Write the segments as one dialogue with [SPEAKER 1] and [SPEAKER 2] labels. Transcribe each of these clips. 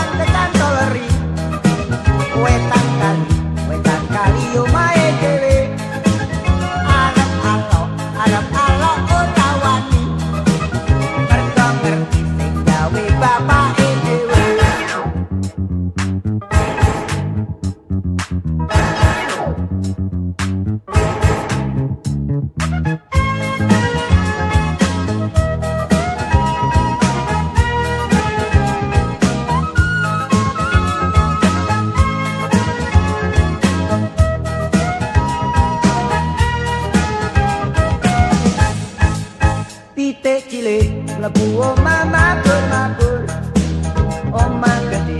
[SPEAKER 1] like mlebu omah mabur mabur omah gede omah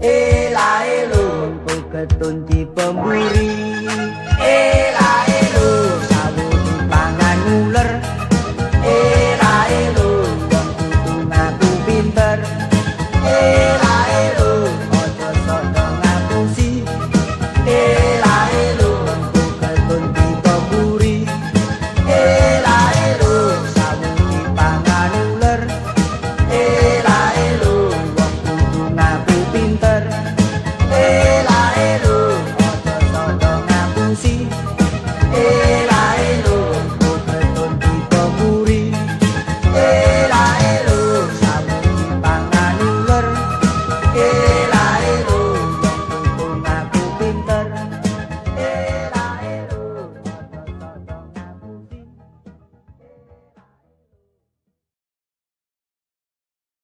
[SPEAKER 1] Ela elu Pengketun di pemburi.